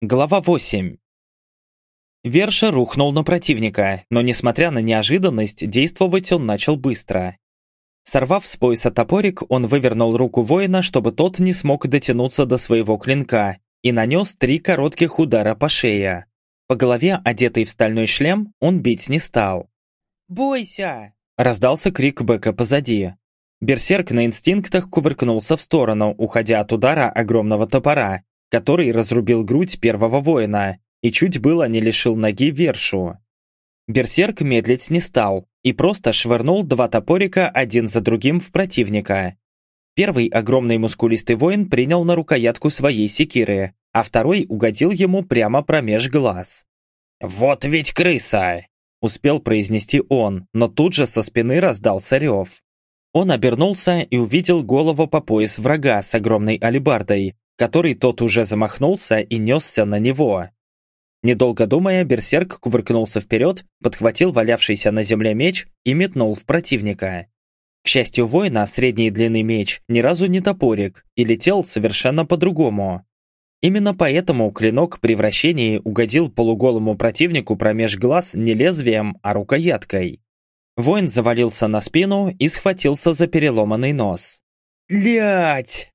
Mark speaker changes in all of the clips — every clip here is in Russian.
Speaker 1: Глава 8. Верша рухнул на противника, но несмотря на неожиданность, действовать он начал быстро. Сорвав с пояса топорик, он вывернул руку воина, чтобы тот не смог дотянуться до своего клинка, и нанес три коротких удара по шее. По голове, одетый в стальной шлем, он бить не стал.
Speaker 2: «Бойся!»
Speaker 1: – раздался крик Бека позади. Берсерк на инстинктах кувыркнулся в сторону, уходя от удара огромного топора, который разрубил грудь первого воина и чуть было не лишил ноги вершу. Берсерк медлить не стал и просто швырнул два топорика один за другим в противника. Первый огромный мускулистый воин принял на рукоятку своей секиры, а второй угодил ему прямо промеж глаз.
Speaker 3: «Вот ведь крыса!»
Speaker 1: – успел произнести он, но тут же со спины раздался рев. Он обернулся и увидел голову по пояс врага с огромной алебардой, который тот уже замахнулся и несся на него. Недолго думая, берсерк кувыркнулся вперед, подхватил валявшийся на земле меч и метнул в противника. К счастью воина, средней длины меч ни разу не топорик и летел совершенно по-другому. Именно поэтому клинок при вращении угодил полуголому противнику промеж глаз не лезвием, а рукояткой. Воин завалился на спину и схватился за переломанный нос.
Speaker 2: «Лять!»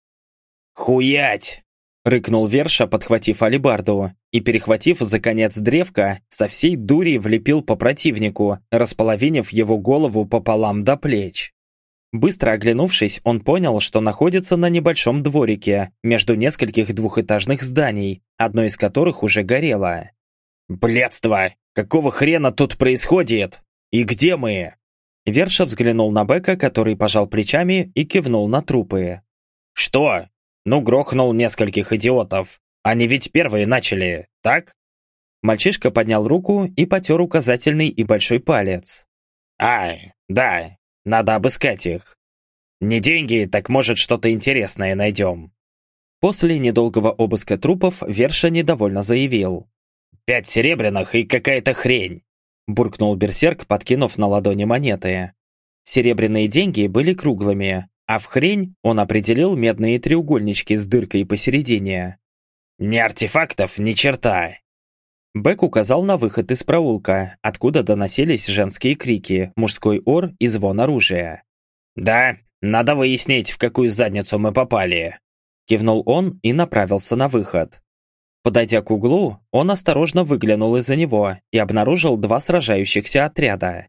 Speaker 3: «Хуять!»
Speaker 1: — рыкнул Верша, подхватив алибарду, и, перехватив за конец древка, со всей дури влепил по противнику, располовинив его голову пополам до плеч. Быстро оглянувшись, он понял, что находится на небольшом дворике, между нескольких двухэтажных зданий, одно из которых уже горело.
Speaker 3: «Блядство! Какого хрена тут происходит? И где мы?»
Speaker 1: Верша взглянул на Бека, который пожал плечами и кивнул на трупы.
Speaker 3: «Что? Ну, грохнул нескольких идиотов. Они ведь первые начали, так?
Speaker 1: Мальчишка поднял руку и потер указательный и большой палец.
Speaker 3: А, да, надо обыскать их. Не деньги, так может что-то интересное найдем.
Speaker 1: После недолгого обыска трупов Верша недовольно заявил.
Speaker 3: «Пять серебряных и какая-то хрень!»
Speaker 1: Буркнул берсерк, подкинув на ладони монеты. Серебряные деньги были круглыми, а в хрень он определил медные треугольнички с дыркой посередине.
Speaker 3: «Ни артефактов, ни черта!»
Speaker 1: Бэк указал на выход из проулка, откуда доносились женские крики, мужской ор и звон оружия.
Speaker 3: «Да, надо выяснить, в какую задницу мы попали!»
Speaker 1: Кивнул он и направился на выход. Подойдя к углу, он осторожно выглянул из-за него и обнаружил два сражающихся отряда.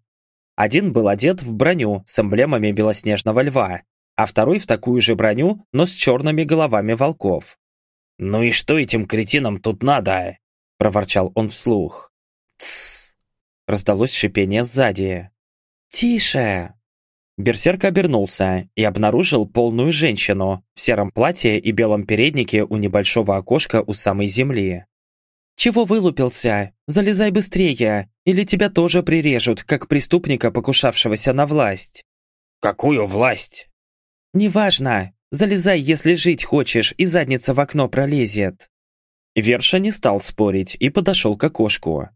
Speaker 1: Один был одет в броню с эмблемами белоснежного льва, а второй в такую же броню, но с черными головами волков.
Speaker 3: «Ну и что этим кретинам тут надо?» – проворчал он вслух.
Speaker 1: «Тссс!» – раздалось шипение сзади.
Speaker 2: «Тише!»
Speaker 1: Берсерк обернулся и обнаружил полную женщину в сером платье и белом переднике у небольшого окошка у самой земли.
Speaker 2: «Чего вылупился? Залезай быстрее, или тебя тоже прирежут, как преступника, покушавшегося на власть».
Speaker 3: «Какую власть?»
Speaker 2: «Неважно. Залезай, если жить хочешь, и задница в окно пролезет».
Speaker 1: Верша не стал спорить и подошел к окошку.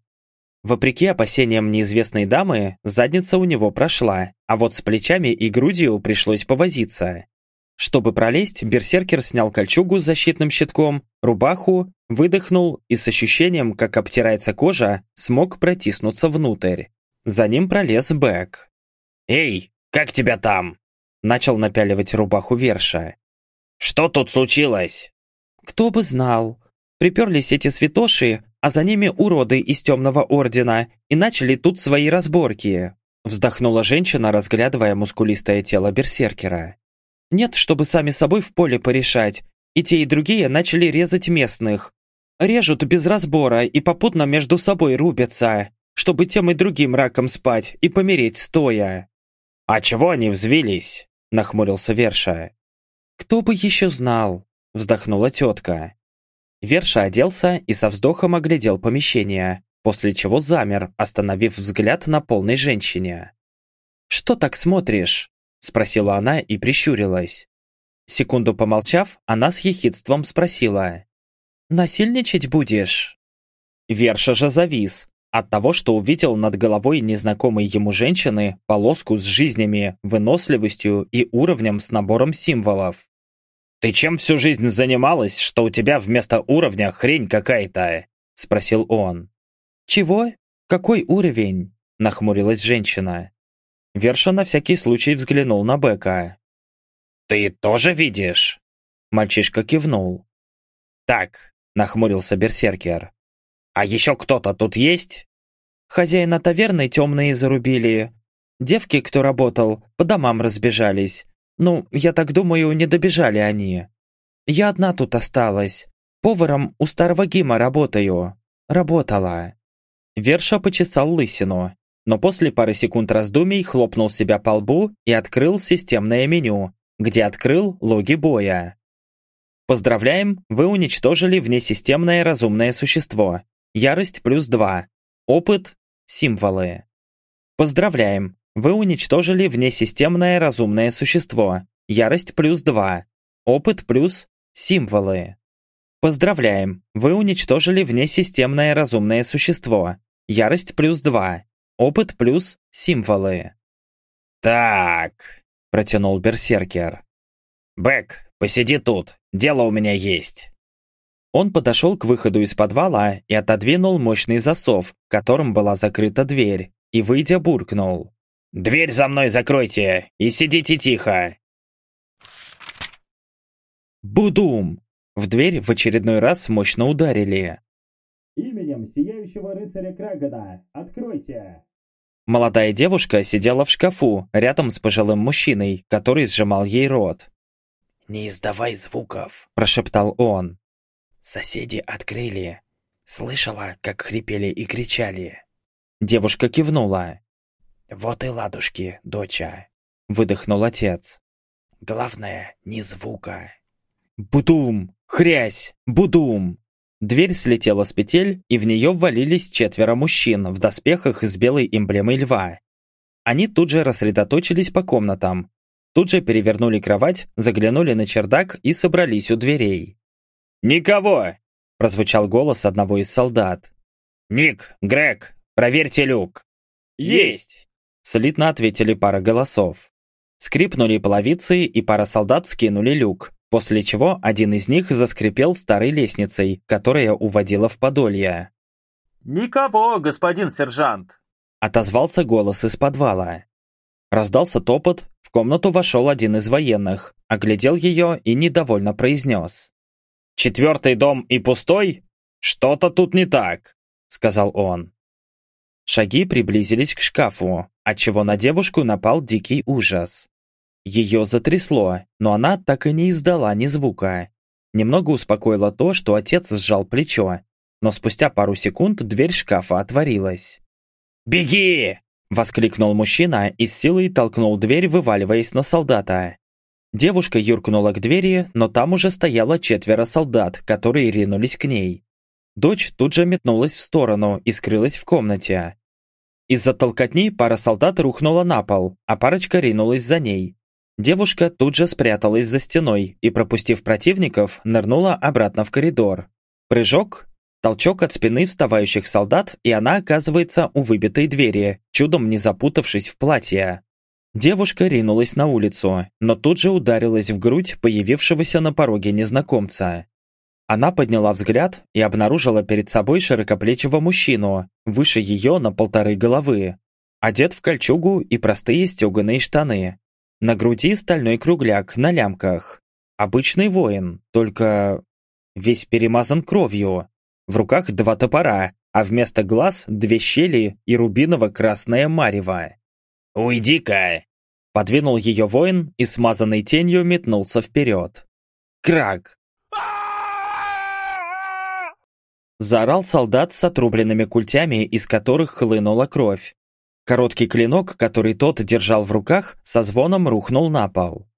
Speaker 1: Вопреки опасениям неизвестной дамы, задница у него прошла, а вот с плечами и грудью пришлось повозиться. Чтобы пролезть, берсеркер снял кольчугу с защитным щитком, рубаху, выдохнул и с ощущением, как обтирается кожа, смог протиснуться внутрь. За ним пролез Бэк.
Speaker 3: «Эй, как тебя там?»
Speaker 1: Начал напяливать рубаху Верша.
Speaker 3: «Что тут случилось?»
Speaker 2: «Кто бы знал. Приперлись эти святоши, а за ними уроды из темного ордена, и начали тут свои разборки».
Speaker 1: Вздохнула женщина, разглядывая мускулистое тело берсеркера.
Speaker 2: «Нет, чтобы сами собой в поле порешать. И те, и другие начали резать местных. Режут без разбора и попутно между собой рубятся, чтобы тем и другим раком спать и помереть стоя».
Speaker 3: «А чего они взвились?»
Speaker 1: – нахмурился Верша.
Speaker 2: «Кто бы еще знал?» – вздохнула тетка.
Speaker 1: Верша оделся и со вздохом оглядел помещение, после чего замер, остановив взгляд на полной женщине.
Speaker 2: «Что так смотришь?» – спросила она и прищурилась.
Speaker 1: Секунду помолчав, она с ехидством спросила.
Speaker 2: «Насильничать будешь?»
Speaker 1: Верша же завис, от того, что увидел над головой незнакомой ему женщины полоску с жизнями, выносливостью и уровнем с набором символов.
Speaker 3: «Ты чем всю жизнь занималась, что у тебя вместо уровня хрень какая-то?» — спросил он.
Speaker 2: «Чего? Какой уровень?» — нахмурилась женщина.
Speaker 1: Верша на всякий случай взглянул на Бека.
Speaker 3: «Ты тоже видишь?»
Speaker 1: Мальчишка кивнул.
Speaker 3: «Так», — нахмурился берсеркер. «А еще кто-то тут есть?»
Speaker 2: «Хозяина таверны темные зарубили. Девки, кто работал, по домам разбежались. Ну, я так думаю, не добежали они. Я одна тут осталась. Поваром у старого Гима работаю. Работала».
Speaker 1: Верша почесал лысину, но после пары секунд раздумий хлопнул себя по лбу и открыл системное меню, где открыл логи боя. Поздравляем, вы уничтожили внесистемное разумное существо. Ярость плюс 2. Опыт – символы. Поздравляем, вы уничтожили внесистемное разумное существо. Ярость плюс 2. Опыт плюс символы. Поздравляем, вы уничтожили внесистемное разумное существо. Ярость плюс 2. Опыт плюс символы.
Speaker 3: «Так», — протянул берсеркер. «Бэк, посиди тут, дело у меня есть».
Speaker 1: Он подошел к выходу из подвала и отодвинул мощный засов, которым была закрыта дверь, и, выйдя, буркнул.
Speaker 3: «Дверь за мной закройте и сидите тихо!»
Speaker 1: Будум! В дверь в очередной раз мощно ударили.
Speaker 3: «Именем сияющего рыцаря Крагода, откройте!»
Speaker 1: Молодая девушка сидела в шкафу, рядом с пожилым мужчиной, который сжимал ей рот.
Speaker 4: «Не издавай звуков», –
Speaker 1: прошептал он.
Speaker 4: «Соседи открыли. Слышала, как хрипели и кричали».
Speaker 1: Девушка кивнула.
Speaker 4: «Вот и ладушки, доча», —
Speaker 1: выдохнул отец.
Speaker 4: «Главное, не звука».
Speaker 1: «Будум! Хрясь! Будум!» Дверь слетела с петель, и в нее ввалились четверо мужчин в доспехах с белой эмблемой льва. Они тут же рассредоточились по комнатам. Тут же перевернули кровать, заглянули на чердак и собрались у дверей.
Speaker 3: «Никого!»
Speaker 1: – прозвучал голос одного из солдат.
Speaker 3: «Ник, Грег, проверьте люк!»
Speaker 1: «Есть!» Слитно ответили пара голосов. Скрипнули половицы, и пара солдат скинули люк, после чего один из них заскрипел старой лестницей, которая уводила в Подолье.
Speaker 2: «Никого, господин сержант!»
Speaker 1: Отозвался голос из подвала. Раздался топот, в комнату вошел один из военных, оглядел ее и недовольно произнес.
Speaker 3: «Четвертый дом и пустой? Что-то тут не так», — сказал он.
Speaker 1: Шаги приблизились к шкафу, отчего на девушку напал дикий ужас. Ее затрясло, но она так и не издала ни звука. Немного успокоило то, что отец сжал плечо, но спустя пару секунд дверь шкафа отворилась.
Speaker 3: «Беги!»
Speaker 1: – воскликнул мужчина и с силой толкнул дверь, вываливаясь на солдата. Девушка юркнула к двери, но там уже стояло четверо солдат, которые ринулись к ней. Дочь тут же метнулась в сторону и скрылась в комнате. Из-за толкотни пара солдат рухнула на пол, а парочка ринулась за ней. Девушка тут же спряталась за стеной и, пропустив противников, нырнула обратно в коридор. Прыжок, толчок от спины вставающих солдат, и она оказывается у выбитой двери, чудом не запутавшись в платье. Девушка ринулась на улицу, но тут же ударилась в грудь появившегося на пороге незнакомца. Она подняла взгляд и обнаружила перед собой широкоплечего мужчину, выше ее на полторы головы. Одет в кольчугу и простые стеганые штаны. На груди стальной кругляк на лямках. Обычный воин, только весь перемазан кровью. В руках два топора, а вместо глаз две щели и рубиново-красное марево.
Speaker 3: «Уйди-ка!»
Speaker 1: Подвинул ее воин и смазанной тенью метнулся вперед. Крак! Заорал солдат с отрубленными культями, из которых хлынула кровь. Короткий клинок, который тот держал в руках, со звоном рухнул на пол.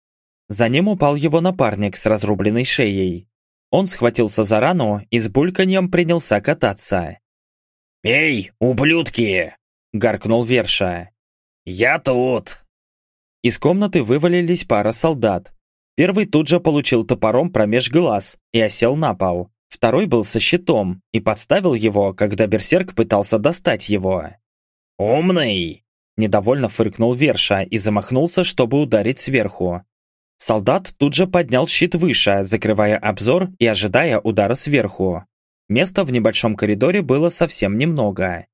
Speaker 1: За ним упал его напарник с разрубленной шеей. Он схватился за рану и с бульканьем принялся кататься.
Speaker 3: «Эй, ублюдки!» — гаркнул Верша. «Я тут!»
Speaker 1: Из комнаты вывалились пара солдат. Первый тут же получил топором промеж глаз и осел на пол. Второй был со щитом и подставил его, когда берсерк пытался достать его.
Speaker 3: «Умный!» – недовольно фыркнул Верша и замахнулся, чтобы ударить сверху.
Speaker 1: Солдат тут же поднял щит выше, закрывая обзор и ожидая удара сверху. Места в небольшом коридоре было совсем немного.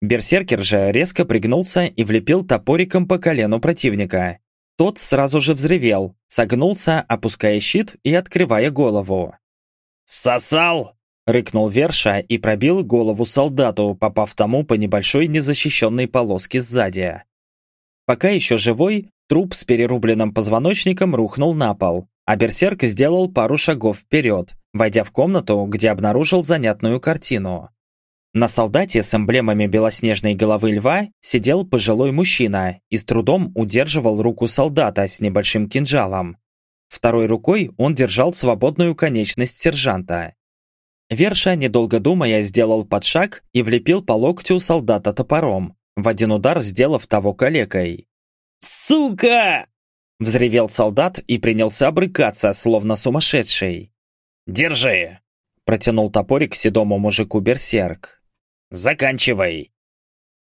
Speaker 1: Берсеркер же резко пригнулся и влепил топориком по колену противника. Тот сразу же взревел, согнулся, опуская щит и открывая голову.
Speaker 3: «Всосал!»
Speaker 1: — рыкнул Верша и пробил голову солдату, попав тому по небольшой незащищенной полоске сзади. Пока еще живой, Труп с перерубленным позвоночником рухнул на пол, а берсерк сделал пару шагов вперед, войдя в комнату, где обнаружил занятную картину. На солдате с эмблемами белоснежной головы льва сидел пожилой мужчина и с трудом удерживал руку солдата с небольшим кинжалом. Второй рукой он держал свободную конечность сержанта. Верша, недолго думая, сделал подшаг и влепил по локтю солдата топором, в один удар сделав того калекой.
Speaker 2: «Сука!» — взревел солдат и принялся брыкаться, словно сумасшедший.
Speaker 3: «Держи!»
Speaker 1: — протянул топорик седому мужику берсерк.
Speaker 3: «Заканчивай!»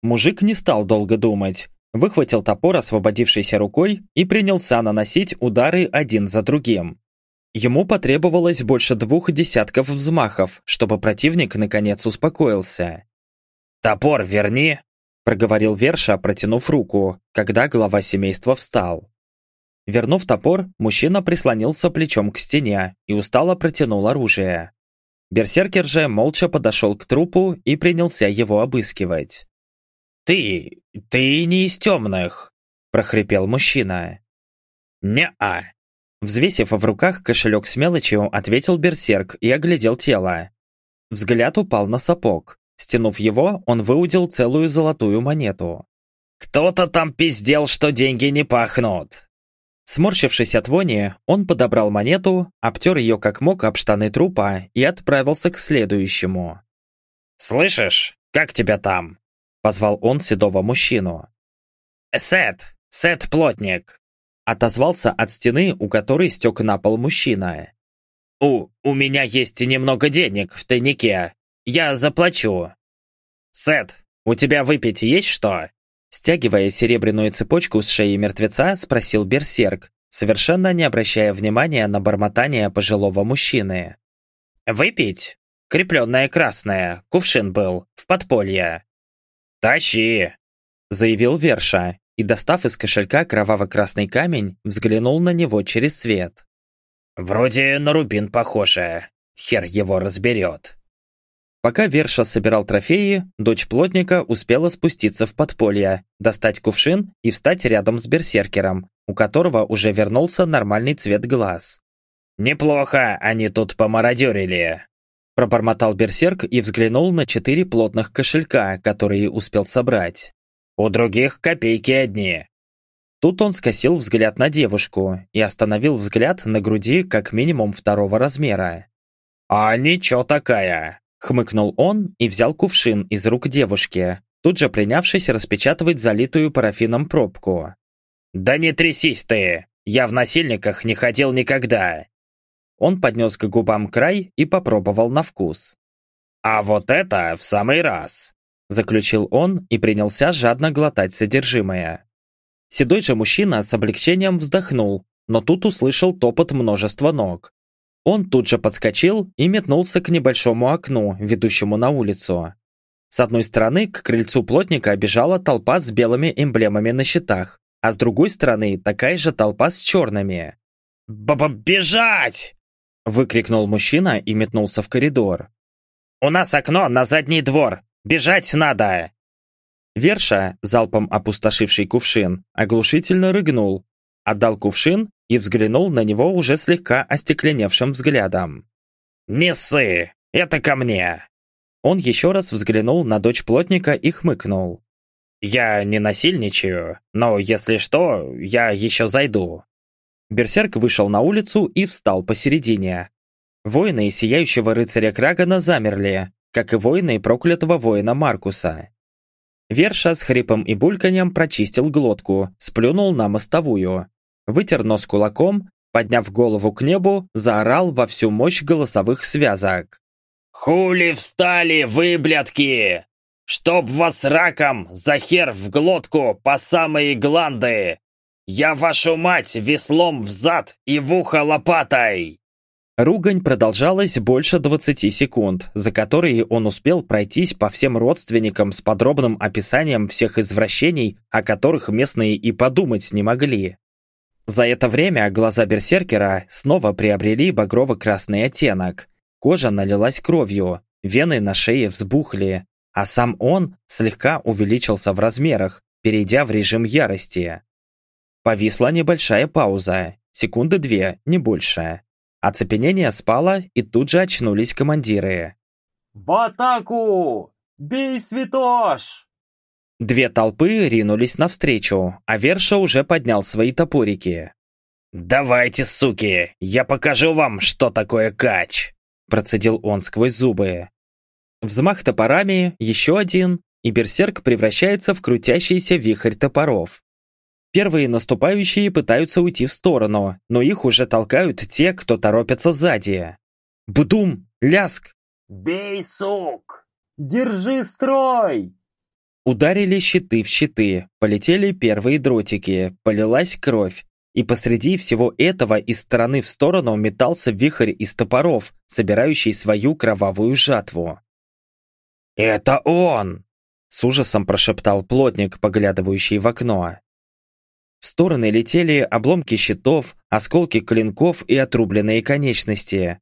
Speaker 1: Мужик не стал долго думать, выхватил топор освободившейся рукой и принялся наносить удары один за другим. Ему потребовалось больше двух десятков взмахов, чтобы противник наконец успокоился.
Speaker 3: «Топор верни!»
Speaker 1: проговорил Верша, протянув руку, когда глава семейства встал. Вернув топор, мужчина прислонился плечом к стене и устало протянул оружие. Берсеркер же молча подошел к трупу и принялся его обыскивать.
Speaker 3: «Ты... ты не из темных!» – прохрипел мужчина. «Не-а!»
Speaker 1: Взвесив в руках кошелек с мелочью, ответил Берсерк и оглядел тело. Взгляд упал на сапог. Стянув его, он выудил целую золотую монету.
Speaker 3: «Кто-то там пиздел, что деньги не пахнут!»
Speaker 1: Сморщившись от вони, он подобрал монету, обтер ее как мог об штаны трупа и отправился к следующему.
Speaker 3: «Слышишь, как тебя там?»
Speaker 1: — позвал он седого мужчину.
Speaker 3: «Сет! Сет-плотник!»
Speaker 1: — отозвался от стены, у которой стек на пол мужчина.
Speaker 3: «У, у меня есть немного денег в тайнике. Я заплачу. Сет, у тебя выпить есть что?
Speaker 1: Стягивая серебряную цепочку с шеи мертвеца, спросил Берсерк, совершенно не обращая внимания на бормотание пожилого мужчины.
Speaker 3: «Выпить? Крепленная красная, кувшин был, в подполье». «Тащи!»
Speaker 1: — заявил Верша, и, достав из кошелька кроваво-красный камень, взглянул на него через свет.
Speaker 3: «Вроде на рубин похоже. Хер его разберет».
Speaker 1: Пока Верша собирал трофеи, дочь плотника успела спуститься в подполье, достать кувшин и встать рядом с берсеркером, у которого уже вернулся нормальный цвет глаз.
Speaker 3: «Неплохо они тут помародерили», –
Speaker 1: пробормотал берсерк и взглянул на четыре плотных кошелька, которые успел собрать.
Speaker 3: «У других копейки одни».
Speaker 1: Тут он скосил взгляд на девушку и остановил взгляд на груди как минимум второго размера.
Speaker 3: «А ничего такая!»
Speaker 1: Хмыкнул он и взял кувшин из рук девушки, тут же принявшись распечатывать залитую парафином пробку.
Speaker 3: «Да не трясись ты! Я в насильниках не ходил никогда!»
Speaker 1: Он поднес к губам край и попробовал на вкус.
Speaker 3: «А вот это в самый раз!»
Speaker 1: Заключил он и принялся жадно глотать содержимое. Седой же мужчина с облегчением вздохнул, но тут услышал топот множества ног. Он тут же подскочил и метнулся к небольшому окну, ведущему на улицу. С одной стороны к крыльцу плотника бежала толпа с белыми эмблемами на щитах, а с другой стороны такая же толпа с черными.
Speaker 3: «Баба, бежать!» – выкрикнул мужчина и метнулся в коридор. «У нас окно на задний двор! Бежать надо!»
Speaker 1: Верша, залпом опустошивший кувшин, оглушительно рыгнул, отдал кувшин и взглянул на него уже слегка остекленевшим взглядом.
Speaker 3: «Не ссы! Это ко мне!»
Speaker 1: Он еще раз взглянул на дочь плотника и хмыкнул.
Speaker 3: «Я не насильничаю, но если что, я еще зайду».
Speaker 1: Берсерк вышел на улицу и встал посередине. Воины Сияющего Рыцаря Крагана замерли, как и воины проклятого воина Маркуса. Верша с хрипом и бульканьем прочистил глотку, сплюнул на мостовую, вытер нос кулаком, подняв голову к небу, заорал во всю мощь голосовых связок.
Speaker 3: «Хули встали, вы, блядки! Чтоб вас раком за хер в глотку по самые гланды! Я вашу мать веслом в зад и в ухо лопатой!»
Speaker 1: Ругань продолжалась больше 20 секунд, за которые он успел пройтись по всем родственникам с подробным описанием всех извращений, о которых местные и подумать не могли. За это время глаза берсеркера снова приобрели багрово-красный оттенок. Кожа налилась кровью, вены на шее взбухли, а сам он слегка увеличился в размерах, перейдя в режим ярости. Повисла небольшая пауза, секунды две, не больше. Оцепенение спало, и тут же очнулись командиры.
Speaker 2: «В атаку! Бей, святош!»
Speaker 1: Две толпы ринулись навстречу, а Верша уже поднял свои топорики.
Speaker 3: «Давайте, суки, я покажу вам, что такое кач!»
Speaker 1: Процедил он сквозь зубы. Взмах топорами, еще один, и берсерк превращается в крутящийся вихрь топоров. Первые наступающие пытаются уйти в сторону, но их уже толкают те, кто торопятся сзади. Бдум! Ляск!
Speaker 2: «Бей, сук! Держи строй!»
Speaker 1: Ударили щиты в щиты, полетели первые дротики, полилась кровь, и посреди всего этого из стороны в сторону метался вихрь из топоров, собирающий свою кровавую жатву.
Speaker 3: «Это он!»
Speaker 1: — с ужасом прошептал плотник, поглядывающий в окно. В стороны летели обломки щитов, осколки клинков и отрубленные конечности.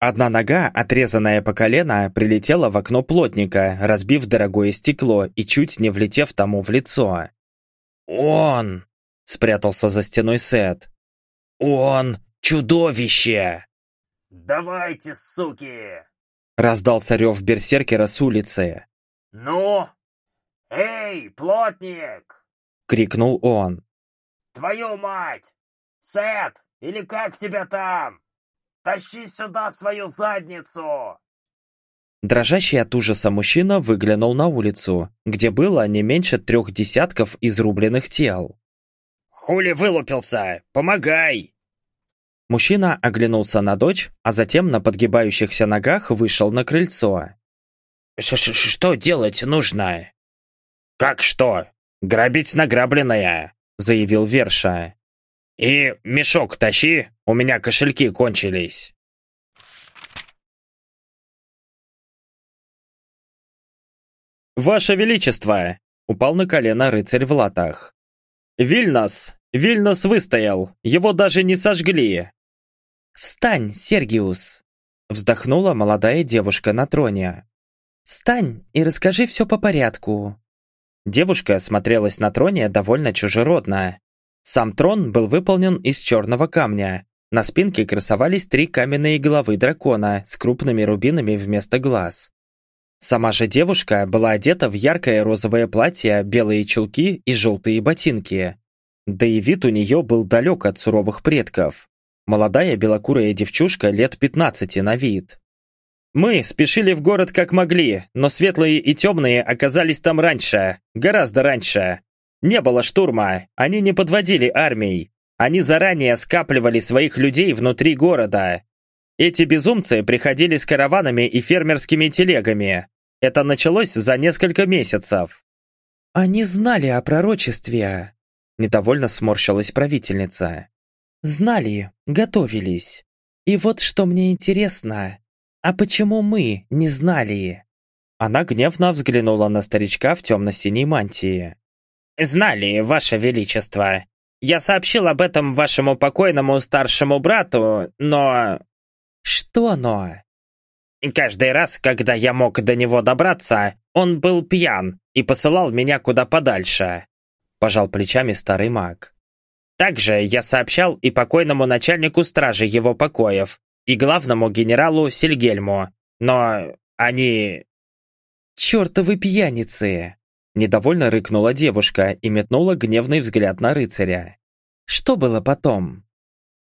Speaker 1: Одна нога, отрезанная по колено, прилетела в окно плотника, разбив дорогое стекло и чуть не влетев тому в лицо.
Speaker 3: «Он!» — спрятался за стеной Сет. «Он чудовище!»
Speaker 2: «Давайте, суки!»
Speaker 1: — раздался рев берсеркера с улицы.
Speaker 2: «Ну? Эй, плотник!»
Speaker 1: — крикнул он.
Speaker 2: «Твою мать! Сет, или как тебя там?» Тащи сюда свою задницу!»
Speaker 1: Дрожащий от ужаса мужчина выглянул на улицу, где было не меньше трех десятков изрубленных тел.
Speaker 3: «Хули вылупился? Помогай!»
Speaker 1: Мужчина оглянулся на дочь, а затем на подгибающихся ногах вышел на крыльцо.
Speaker 3: Ш -ш «Что делать нужно?» «Как что? Грабить награбленное!» заявил Верша. «И мешок тащи, у меня кошельки кончились».
Speaker 1: «Ваше Величество!» — упал на колено рыцарь в латах. «Вильнос! Вильнос выстоял! Его даже не сожгли!» «Встань, Сергиус!» — вздохнула молодая девушка на троне. «Встань и расскажи все по порядку». Девушка смотрелась на троне довольно чужеродно, сам трон был выполнен из черного камня. На спинке красовались три каменные головы дракона с крупными рубинами вместо глаз. Сама же девушка была одета в яркое розовое платье, белые чулки и желтые ботинки. Да и вид у нее был далек от суровых предков. Молодая белокурая девчушка лет 15 на вид. Мы спешили в город как могли, но светлые и темные оказались там раньше, гораздо раньше. Не было штурма, они не подводили армий. Они заранее скапливали своих людей внутри города. Эти безумцы приходили с караванами и фермерскими телегами. Это началось за несколько месяцев. «Они знали о пророчестве», — недовольно сморщилась правительница. «Знали, готовились. И вот что мне интересно, а почему мы не знали?» Она гневно взглянула на старичка в темно-синей мантии.
Speaker 3: «Знали, Ваше Величество. Я сообщил об этом вашему покойному старшему брату, но...»
Speaker 1: «Что но?»
Speaker 3: «Каждый раз, когда я мог до него добраться, он был пьян и посылал меня куда подальше», пожал плечами старый маг. Также я сообщал и покойному начальнику стражи его покоев, и главному генералу Сильгельму, но они...
Speaker 1: «Чертовы пьяницы!» Недовольно рыкнула девушка и метнула гневный взгляд на рыцаря. Что было потом?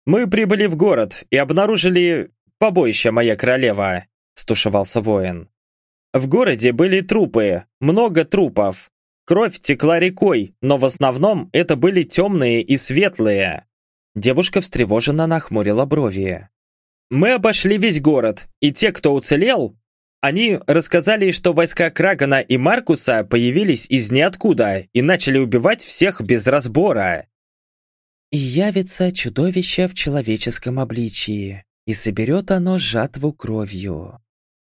Speaker 1: «Мы прибыли в город и обнаружили побоище, моя королева», стушевался воин. В городе были трупы, много трупов. Кровь текла рекой, но в основном это были темные и светлые. Девушка встревоженно нахмурила брови. Мы обошли весь город, и те, кто уцелел, они рассказали, что войска Крагана и Маркуса появились из ниоткуда и начали убивать всех без разбора.
Speaker 2: И явится чудовище в человеческом обличии, и соберет оно жатву кровью.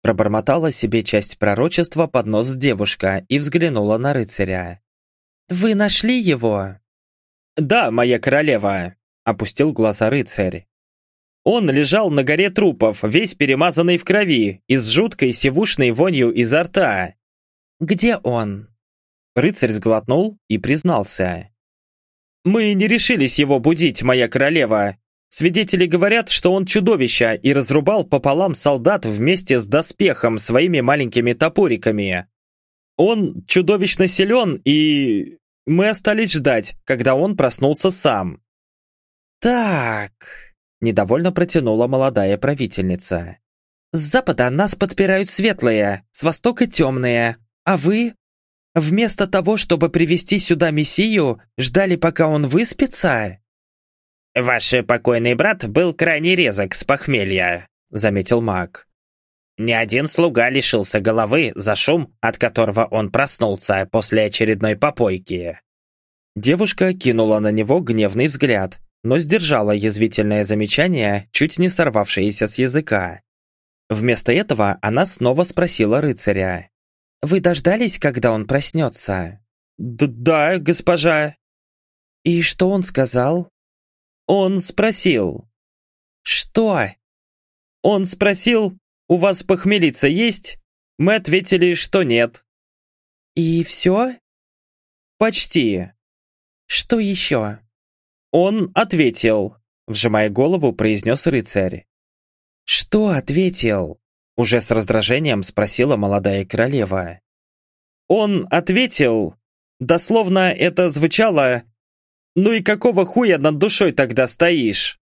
Speaker 1: Пробормотала себе часть пророчества под нос девушка и взглянула на рыцаря.
Speaker 2: «Вы нашли его?»
Speaker 1: «Да, моя королева», — опустил глаза рыцарь. Он лежал на горе трупов, весь перемазанный в крови и с жуткой сивушной вонью изо рта.
Speaker 2: «Где он?»
Speaker 1: Рыцарь сглотнул и признался. «Мы не решились его будить, моя королева. Свидетели говорят, что он чудовище и разрубал пополам солдат вместе с доспехом своими маленькими топориками. Он чудовищно силен, и мы остались ждать, когда он проснулся сам.
Speaker 2: «Так...» — недовольно протянула молодая правительница. «С запада нас подпирают светлые, с востока темные, а вы Вместо того, чтобы привести сюда Мессию, ждали, пока он выспится?»
Speaker 3: «Ваш покойный брат был крайне резок с похмелья», — заметил маг. «Ни один слуга лишился головы за шум, от которого он проснулся после очередной попойки».
Speaker 1: Девушка кинула на него гневный взгляд, но сдержала язвительное замечание, чуть не сорвавшееся с языка. Вместо этого она снова спросила рыцаря.
Speaker 2: «Вы дождались, когда он проснется?»
Speaker 1: Д «Да, госпожа».
Speaker 2: «И что он сказал?»
Speaker 1: Он спросил.
Speaker 2: «Что?»
Speaker 1: Он спросил, «У вас похмелиться есть?» Мы ответили, что нет.
Speaker 2: «И все?»
Speaker 1: «Почти».
Speaker 2: «Что еще?»
Speaker 1: Он ответил, вжимая голову, произнес рыцарь.
Speaker 2: «Что ответил?»
Speaker 1: Уже с раздражением спросила молодая королева. Он ответил, дословно это звучало «Ну и какого хуя над душой тогда стоишь?»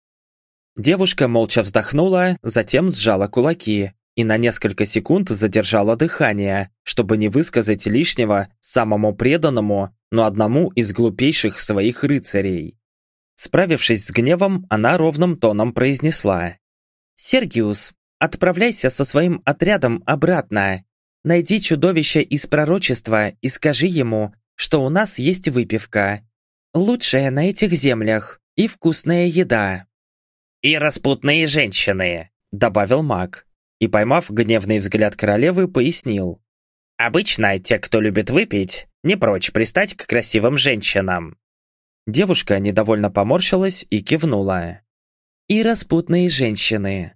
Speaker 1: Девушка молча вздохнула, затем сжала кулаки и на несколько секунд задержала дыхание, чтобы не высказать лишнего самому преданному, но одному из глупейших своих рыцарей. Справившись с гневом, она ровным тоном произнесла.
Speaker 2: «Сергиус, Отправляйся со своим отрядом обратно. Найди чудовище из пророчества и скажи ему, что у нас есть выпивка. Лучшая на этих землях и вкусная еда.
Speaker 3: «И распутные женщины», — добавил маг.
Speaker 1: И, поймав гневный взгляд королевы, пояснил.
Speaker 3: «Обычно те, кто любит выпить, не прочь пристать к красивым женщинам».
Speaker 1: Девушка недовольно поморщилась и кивнула.
Speaker 2: «И распутные женщины»,